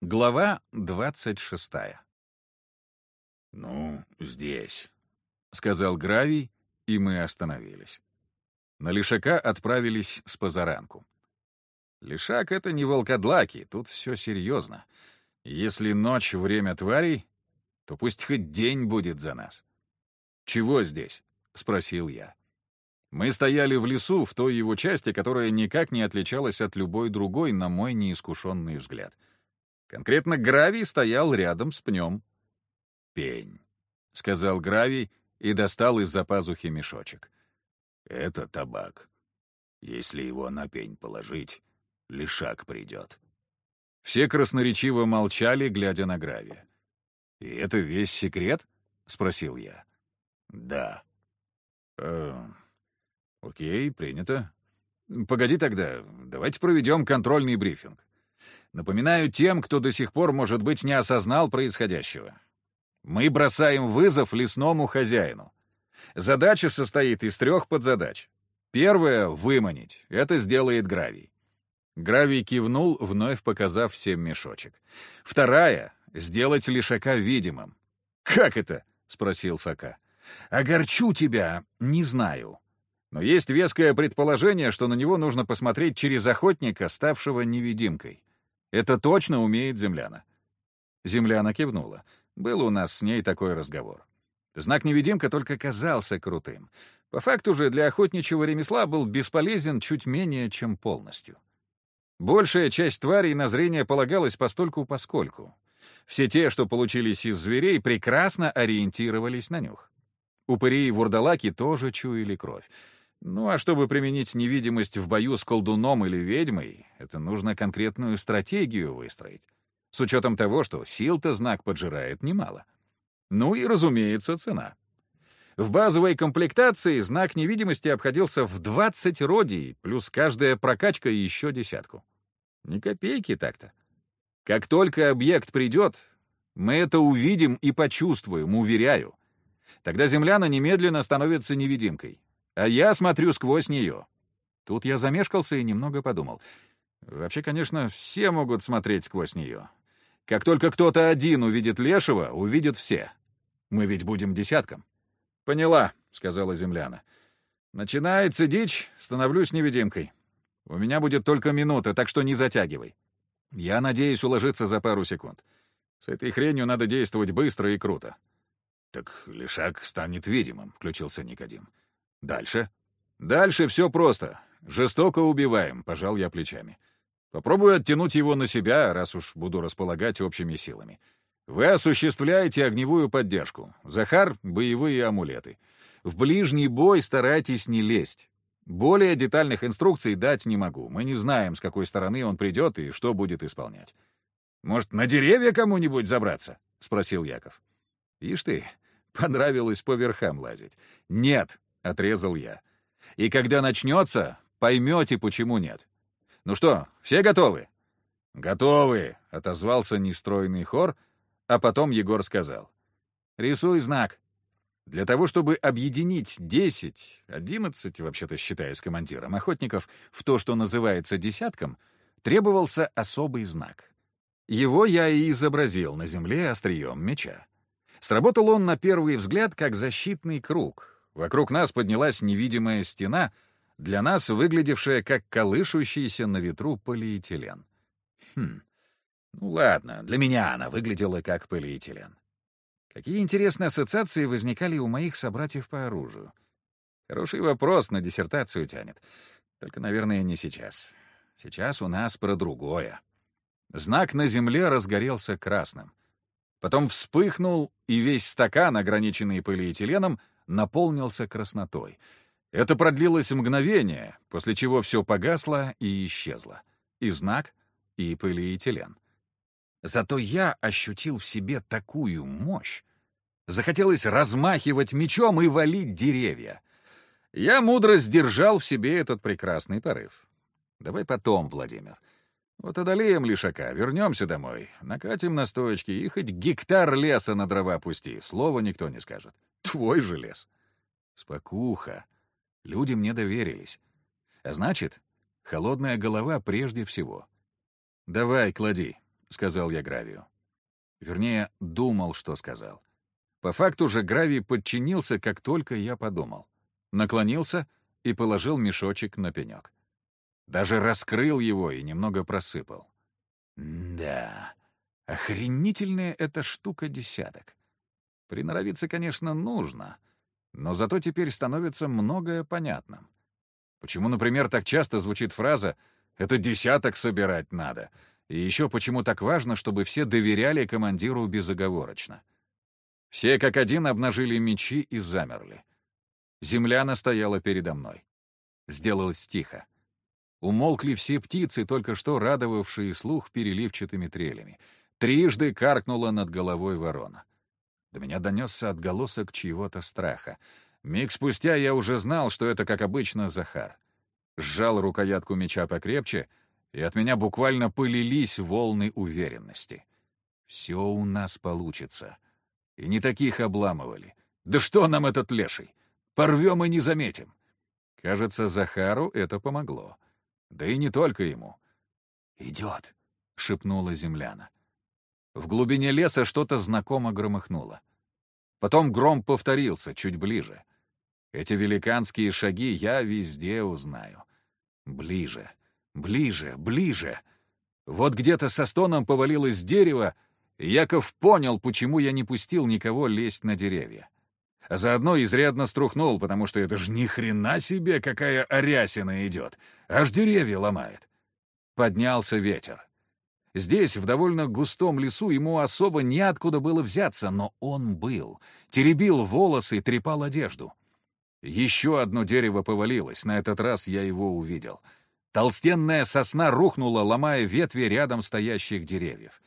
Глава двадцать шестая. «Ну, здесь», — сказал Гравий, и мы остановились. На Лишака отправились с позаранку. Лишак — это не волкодлаки, тут все серьезно. Если ночь — время тварей, то пусть хоть день будет за нас. «Чего здесь?» — спросил я. Мы стояли в лесу, в той его части, которая никак не отличалась от любой другой, на мой неискушенный взгляд — Конкретно Гравий стоял рядом с пнем. пень», — сказал Гравий и достал из-за пазухи мешочек. «Это табак. Если его на пень положить, лишак придет». Все красноречиво молчали, глядя на Гравия. «И это весь секрет?» — спросил я. «Да». «Э, «Окей, принято. Погоди тогда, давайте проведем контрольный брифинг. Напоминаю тем, кто до сих пор, может быть, не осознал происходящего. Мы бросаем вызов лесному хозяину. Задача состоит из трех подзадач. Первая — выманить. Это сделает Гравий. Гравий кивнул, вновь показав всем мешочек. Вторая — сделать лишака видимым. «Как это?» — спросил Фока. «Огорчу тебя, не знаю. Но есть веское предположение, что на него нужно посмотреть через охотника, ставшего невидимкой. Это точно умеет земляна. Земляна кивнула. Был у нас с ней такой разговор. Знак-невидимка только казался крутым. По факту же для охотничьего ремесла был бесполезен чуть менее, чем полностью. Большая часть тварей на зрение полагалась постольку-поскольку. Все те, что получились из зверей, прекрасно ориентировались на нюх. Упыри и вурдалаки тоже чуяли кровь. Ну а чтобы применить невидимость в бою с колдуном или ведьмой, это нужно конкретную стратегию выстроить. С учетом того, что сил-то знак поджирает немало. Ну и, разумеется, цена. В базовой комплектации знак невидимости обходился в 20 родий, плюс каждая прокачка еще десятку. Ни копейки так-то. Как только объект придет, мы это увидим и почувствуем, уверяю. Тогда земляна немедленно становится невидимкой а я смотрю сквозь нее. Тут я замешкался и немного подумал. Вообще, конечно, все могут смотреть сквозь нее. Как только кто-то один увидит Лешего, увидят все. Мы ведь будем десятком. «Поняла», — сказала земляна. «Начинается дичь, становлюсь невидимкой. У меня будет только минута, так что не затягивай. Я надеюсь уложиться за пару секунд. С этой хренью надо действовать быстро и круто». «Так Лешак станет видимым», — включился Никодим. Дальше? Дальше все просто. Жестоко убиваем, пожал я плечами. Попробую оттянуть его на себя, раз уж буду располагать общими силами. Вы осуществляете огневую поддержку. Захар — боевые амулеты. В ближний бой старайтесь не лезть. Более детальных инструкций дать не могу. Мы не знаем, с какой стороны он придет и что будет исполнять. «Может, на деревья кому-нибудь забраться?» — спросил Яков. «Ишь ты, понравилось по верхам лазить. Нет, — отрезал я. «И когда начнется, поймете, почему нет. Ну что, все готовы?» «Готовы», — отозвался нестройный хор, а потом Егор сказал. «Рисуй знак». Для того, чтобы объединить 10, 11, вообще-то считаясь командиром, охотников в то, что называется десятком, требовался особый знак. Его я и изобразил на земле острием меча. Сработал он на первый взгляд как защитный круг, Вокруг нас поднялась невидимая стена, для нас выглядевшая как колышущийся на ветру полиэтилен. Хм, ну ладно, для меня она выглядела как полиэтилен. Какие интересные ассоциации возникали у моих собратьев по оружию? Хороший вопрос, на диссертацию тянет. Только, наверное, не сейчас. Сейчас у нас про другое. Знак на земле разгорелся красным. Потом вспыхнул, и весь стакан, ограниченный полиэтиленом, наполнился краснотой. Это продлилось мгновение, после чего все погасло и исчезло. И знак, и полиэтилен. Зато я ощутил в себе такую мощь. Захотелось размахивать мечом и валить деревья. Я мудро сдержал в себе этот прекрасный порыв. Давай потом, Владимир. Вот одолеем лишака, вернемся домой, накатим на стоечки и хоть гектар леса на дрова пусти, слова никто не скажет. Твой же лес. Спокуха. Люди мне доверились. А значит, холодная голова прежде всего. «Давай, клади», —— сказал я Гравию. Вернее, думал, что сказал. По факту же Гравий подчинился, как только я подумал. Наклонился и положил мешочек на пенек. Даже раскрыл его и немного просыпал. Да, охренительная эта штука десяток. Приноровиться, конечно, нужно, но зато теперь становится многое понятным. Почему, например, так часто звучит фраза «это десяток собирать надо», и еще почему так важно, чтобы все доверяли командиру безоговорочно. Все как один обнажили мечи и замерли. Земля стояла передо мной. Сделалось тихо. Умолкли все птицы, только что радовавшие слух переливчатыми трелями. Трижды каркнула над головой ворона. До меня донесся отголосок чьего-то страха. Миг спустя я уже знал, что это, как обычно, Захар. Сжал рукоятку меча покрепче — и от меня буквально пылились волны уверенности. Все у нас получится. И не таких обламывали. Да что нам этот леший? Порвем и не заметим. Кажется, Захару это помогло. Да и не только ему. «Идет», — шепнула земляна. В глубине леса что-то знакомо громыхнуло. Потом гром повторился, чуть ближе. Эти великанские шаги я везде узнаю. Ближе. Ближе, ближе. Вот где-то со стоном повалилось дерево, и Яков понял, почему я не пустил никого лезть на деревья. А заодно изрядно струхнул, потому что это ж ни хрена себе, какая арясина идет. Аж деревья ломает. Поднялся ветер. Здесь, в довольно густом лесу, ему особо неоткуда было взяться, но он был. Теребил волосы, трепал одежду. Еще одно дерево повалилось, на этот раз я его увидел — Толстенная сосна рухнула, ломая ветви рядом стоящих деревьев.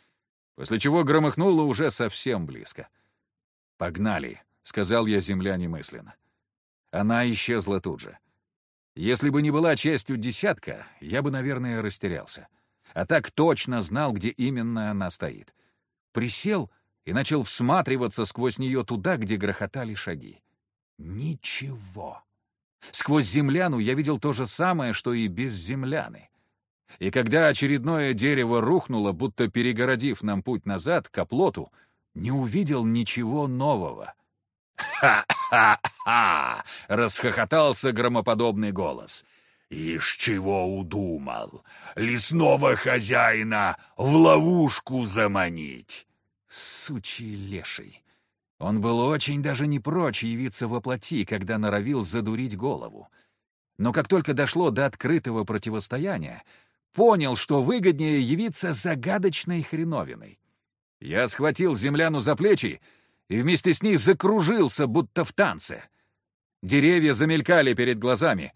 После чего громыхнуло уже совсем близко. «Погнали», — сказал я земляне мысленно. Она исчезла тут же. Если бы не была частью десятка, я бы, наверное, растерялся. А так точно знал, где именно она стоит. Присел и начал всматриваться сквозь нее туда, где грохотали шаги. Ничего. Сквозь земляну я видел то же самое, что и без земляны. И когда очередное дерево рухнуло, будто перегородив нам путь назад, к оплоту, не увидел ничего нового. «Ха-ха-ха!» — расхохотался громоподобный голос. «Ишь чего удумал? Лесного хозяина в ловушку заманить!» Сучий леший! Он был очень даже не прочь явиться во плоти, когда норовил задурить голову. Но как только дошло до открытого противостояния, понял, что выгоднее явиться загадочной хреновиной. Я схватил земляну за плечи и вместе с ней закружился, будто в танце. Деревья замелькали перед глазами.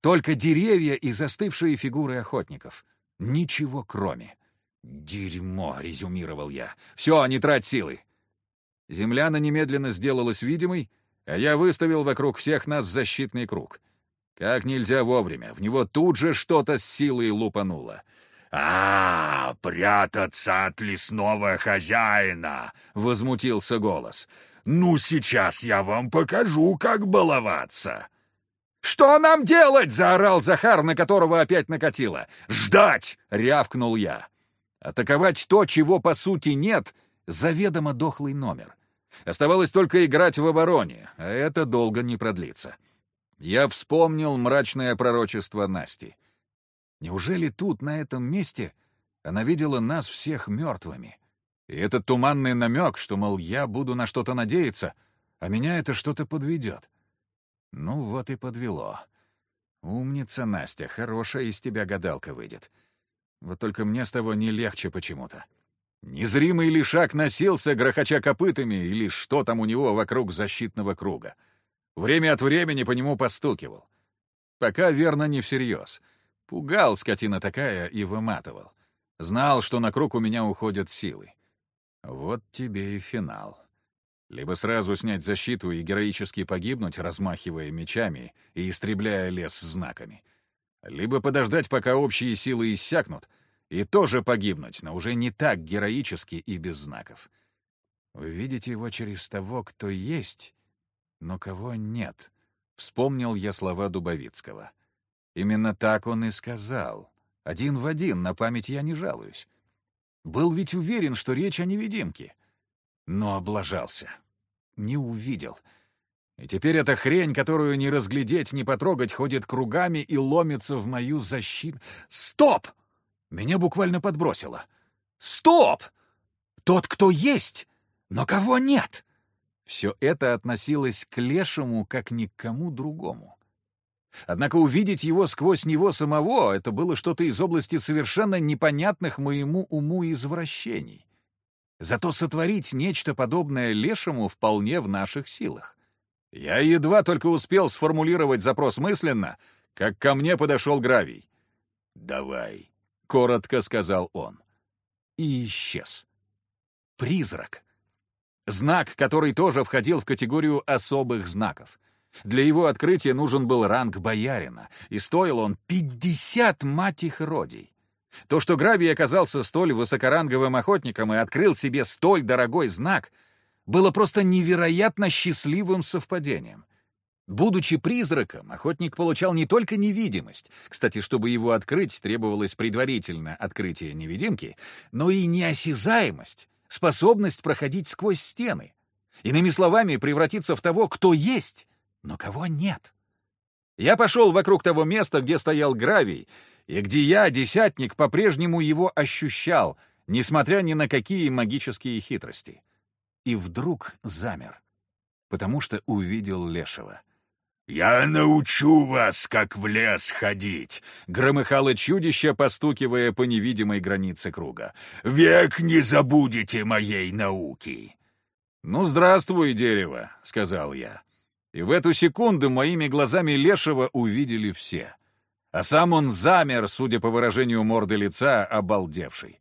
Только деревья и застывшие фигуры охотников. Ничего кроме. «Дерьмо», — резюмировал я. «Все, не трать силы. Земляна немедленно сделалась видимой, а я выставил вокруг всех нас защитный круг. Как нельзя вовремя, в него тут же что-то с силой лупануло. «А, прятаться от лесного хозяина!» — возмутился голос. «Ну, сейчас я вам покажу, как баловаться!» «Что нам делать?» — заорал Захар, на которого опять накатило. «Ждать!» — рявкнул я. Атаковать то, чего по сути нет — заведомо дохлый номер. Оставалось только играть в обороне, а это долго не продлится. Я вспомнил мрачное пророчество Насти. Неужели тут, на этом месте, она видела нас всех мертвыми? И этот туманный намек, что, мол, я буду на что-то надеяться, а меня это что-то подведет. Ну вот и подвело. Умница, Настя, хорошая из тебя гадалка выйдет. Вот только мне с того не легче почему-то. Незримый лишак носился, грохоча копытами, или что там у него вокруг защитного круга. Время от времени по нему постукивал. Пока верно не всерьез. Пугал скотина такая и выматывал. Знал, что на круг у меня уходят силы. Вот тебе и финал. Либо сразу снять защиту и героически погибнуть, размахивая мечами и истребляя лес знаками. Либо подождать, пока общие силы иссякнут, и тоже погибнуть, но уже не так героически и без знаков. Увидеть его через того, кто есть, но кого нет. Вспомнил я слова Дубовицкого. Именно так он и сказал. Один в один, на память я не жалуюсь. Был ведь уверен, что речь о невидимке. Но облажался. Не увидел. И теперь эта хрень, которую не разглядеть, не потрогать, ходит кругами и ломится в мою защиту. Стоп! Меня буквально подбросило. Стоп! Тот, кто есть, но кого нет. Все это относилось к Лешему как ни к кому другому. Однако увидеть его сквозь него самого — это было что-то из области совершенно непонятных моему уму извращений. Зато сотворить нечто подобное Лешему вполне в наших силах. Я едва только успел сформулировать запрос мысленно, как ко мне подошел Гравий. «Давай», — коротко сказал он. И исчез. Призрак. Знак, который тоже входил в категорию особых знаков. Для его открытия нужен был ранг боярина, и стоил он 50 мать их родий. То, что Гравий оказался столь высокоранговым охотником и открыл себе столь дорогой знак, было просто невероятно счастливым совпадением. Будучи призраком, охотник получал не только невидимость, кстати, чтобы его открыть, требовалось предварительно открытие невидимки, но и неосязаемость, способность проходить сквозь стены. Иными словами, превратиться в того, кто есть, но кого нет. Я пошел вокруг того места, где стоял гравий, и где я, десятник, по-прежнему его ощущал, несмотря ни на какие магические хитрости. И вдруг замер, потому что увидел Лешего. «Я научу вас, как в лес ходить!» — громыхало чудище, постукивая по невидимой границе круга. «Век не забудете моей науки!» «Ну, здравствуй, дерево!» — сказал я. И в эту секунду моими глазами Лешего увидели все. А сам он замер, судя по выражению морды лица, обалдевший.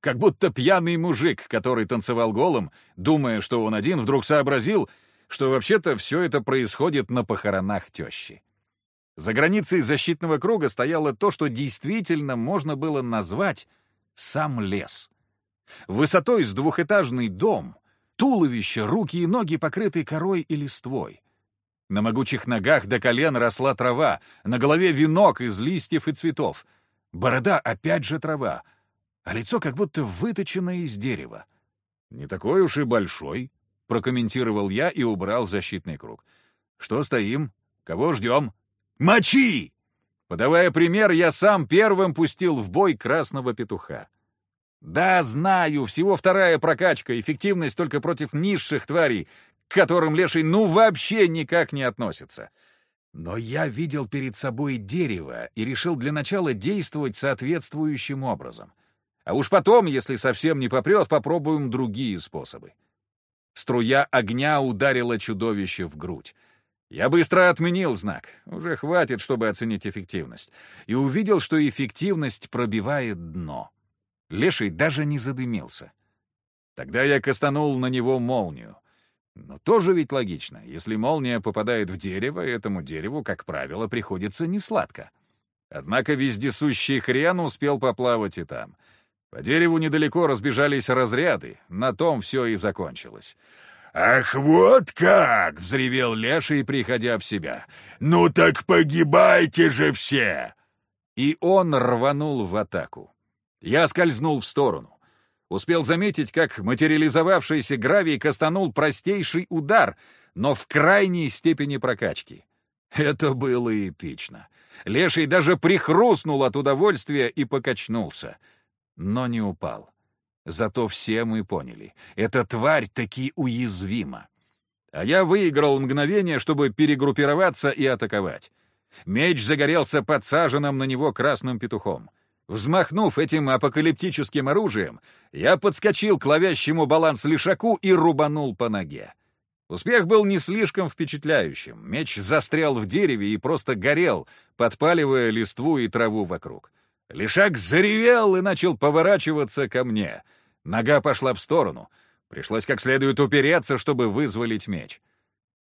Как будто пьяный мужик, который танцевал голым, думая, что он один, вдруг сообразил — что вообще-то все это происходит на похоронах тещи. За границей защитного круга стояло то, что действительно можно было назвать сам лес. Высотой с двухэтажный дом, туловище, руки и ноги покрыты корой и листвой. На могучих ногах до колен росла трава, на голове венок из листьев и цветов. Борода опять же трава, а лицо как будто выточено из дерева. Не такой уж и большой, — прокомментировал я и убрал защитный круг. «Что стоим? Кого ждем?» «Мочи!» Подавая пример, я сам первым пустил в бой красного петуха. Да, знаю, всего вторая прокачка, эффективность только против низших тварей, к которым леший ну вообще никак не относится. Но я видел перед собой дерево и решил для начала действовать соответствующим образом. А уж потом, если совсем не попрет, попробуем другие способы. Струя огня ударила чудовище в грудь. Я быстро отменил знак, уже хватит, чтобы оценить эффективность, и увидел, что эффективность пробивает дно. Леший даже не задымился. Тогда я кастанул на него молнию. Но тоже ведь логично. Если молния попадает в дерево, этому дереву, как правило, приходится несладко. Однако вездесущий хрен успел поплавать и там — по дереву недалеко разбежались разряды, на том все и закончилось. «Ах, вот как!» — взревел Леший, приходя в себя. «Ну так погибайте же все!» И он рванул в атаку. Я скользнул в сторону. Успел заметить, как материализовавшийся гравий кастанул простейший удар, но в крайней степени прокачки. Это было эпично. Леший даже прихрустнул от удовольствия и покачнулся — но не упал. Зато все мы поняли, эта тварь таки уязвима. А я выиграл мгновение, чтобы перегруппироваться и атаковать. Меч загорелся подсаженным на него красным петухом. Взмахнув этим апокалиптическим оружием, я подскочил к ловящему баланс лишаку и рубанул по ноге. Успех был не слишком впечатляющим. Меч застрял в дереве и просто горел, подпаливая листву и траву вокруг. Лишак заревел и начал поворачиваться ко мне. Нога пошла в сторону. Пришлось как следует упереться, чтобы вызволить меч.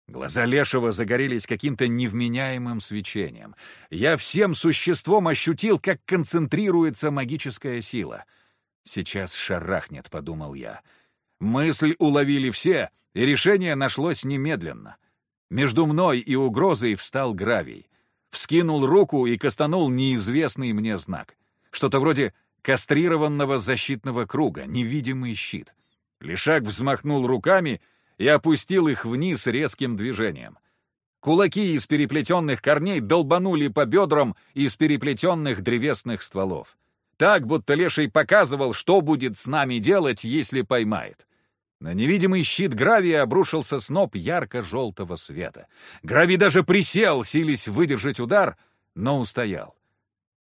Глаза Лешего загорелись каким-то невменяемым свечением. Я всем существом ощутил, как концентрируется магическая сила. «Сейчас шарахнет», — подумал я. Мысль уловили все, и решение нашлось немедленно. Между мной и угрозой встал гравий вскинул руку и кастанул неизвестный мне знак. Что-то вроде кастрированного защитного круга, невидимый щит. Лишак взмахнул руками и опустил их вниз резким движением. Кулаки из переплетенных корней долбанули по бедрам из переплетенных древесных стволов. Так, будто леший показывал, что будет с нами делать, если поймает. На невидимый щит гравия обрушился сноп ярко-желтого света. Гравий даже присел, сились выдержать удар, но устоял.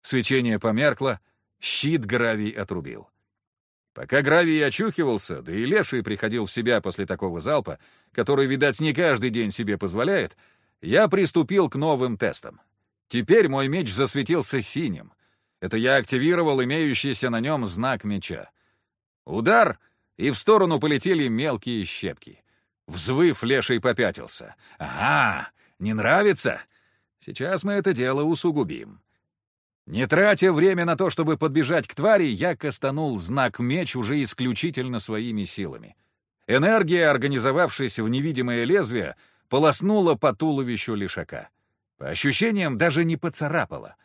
Свечение померкло, щит гравий отрубил. Пока гравий очухивался, да и леший приходил в себя после такого залпа, который, видать, не каждый день себе позволяет, я приступил к новым тестам. Теперь мой меч засветился синим. Это я активировал имеющийся на нем знак меча. Удар, и в сторону полетели мелкие щепки. Взвыв, леший попятился. «Ага, не нравится? Сейчас мы это дело усугубим». Не тратя время на то, чтобы подбежать к твари, я кастанул знак меч уже исключительно своими силами. Энергия, организовавшись в невидимое лезвие, полоснула по туловищу лишака. По ощущениям, даже не поцарапала.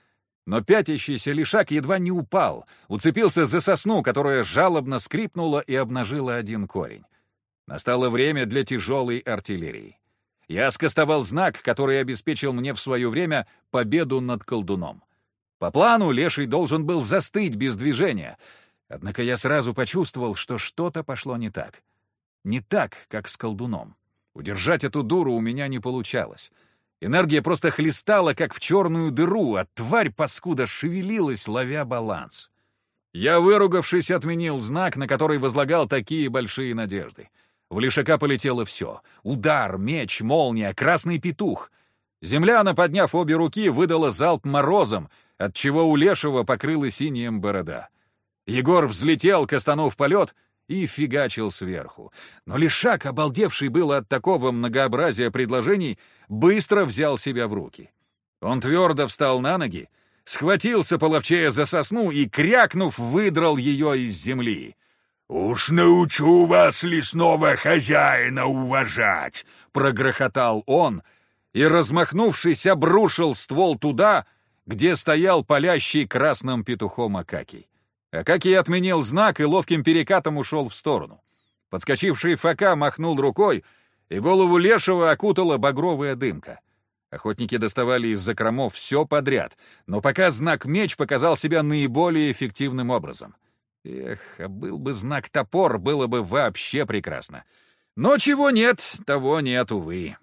Но пятящийся лишак едва не упал, уцепился за сосну, которая жалобно скрипнула и обнажила один корень. Настало время для тяжелой артиллерии. Я скостовал знак, который обеспечил мне в свое время победу над колдуном. По плану Леший должен был застыть без движения, однако я сразу почувствовал, что что-то пошло не так. Не так, как с колдуном. Удержать эту дуру у меня не получалось. Энергия просто хлестала, как в черную дыру, а тварь паскуда шевелилась, ловя баланс. Я, выругавшись, отменил знак, на который возлагал такие большие надежды. В лишака полетело все. Удар, меч, молния, красный петух. Земляна, подняв обе руки, выдала залп морозом, отчего у Лешего покрыла синим борода. Егор взлетел, кастанув полет — и фигачил сверху. Но Лишак, обалдевший был от такого многообразия предложений, быстро взял себя в руки. Он твердо встал на ноги, схватился половчея за сосну и, крякнув, выдрал ее из земли. «Уж научу вас лесного хозяина уважать!» — прогрохотал он и, размахнувшись, обрушил ствол туда, где стоял палящий красным петухом Акакий. Акакий отменил знак и ловким перекатом ушел в сторону. Подскочивший Фока махнул рукой, и голову Лешего окутала багровая дымка. Охотники доставали из закромов все подряд, но пока знак меч показал себя наиболее эффективным образом. Эх, а был бы знак топор, было бы вообще прекрасно. Но чего нет, того нет, увы.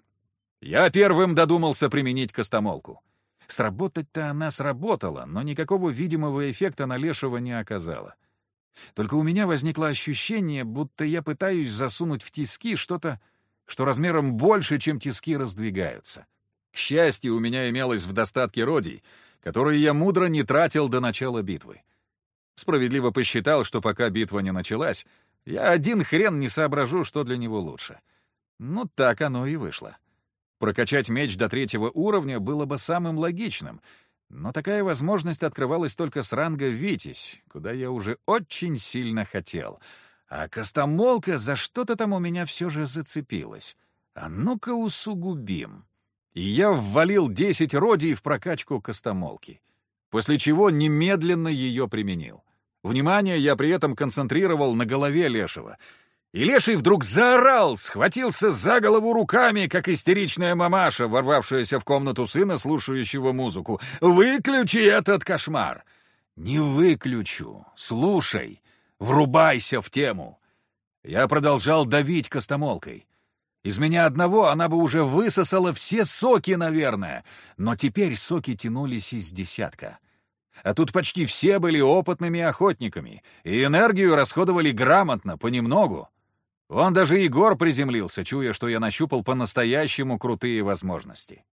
Я первым додумался применить костомолку. Сработать-то она сработала, но никакого видимого эффекта на Лешего не оказала. Только у меня возникло ощущение, будто я пытаюсь засунуть в тиски что-то, что размером больше, чем тиски раздвигаются. К счастью, у меня имелось в достатке родий, которые я мудро не тратил до начала битвы. Справедливо посчитал, что пока битва не началась, я один хрен не соображу, что для него лучше. Ну, так оно и вышло. Прокачать меч до третьего уровня было бы самым логичным, но такая возможность открывалась только с ранга «Витязь», куда я уже очень сильно хотел. А Костомолка за что-то там у меня все же зацепилась. А ну-ка усугубим. И я ввалил 10 родий в прокачку Костомолки, после чего немедленно ее применил. Внимание я при этом концентрировал на голове Лешего — и Леший вдруг заорал, схватился за голову руками, как истеричная мамаша, ворвавшаяся в комнату сына, слушающего музыку. «Выключи этот кошмар!» «Не выключу. Слушай. Врубайся в тему». Я продолжал давить костомолкой. Из меня одного она бы уже высосала все соки, наверное, но теперь соки тянулись из десятка. А тут почти все были опытными охотниками, и энергию расходовали грамотно, понемногу. Вон даже Егор приземлился, чуя, что я нащупал по-настоящему крутые возможности.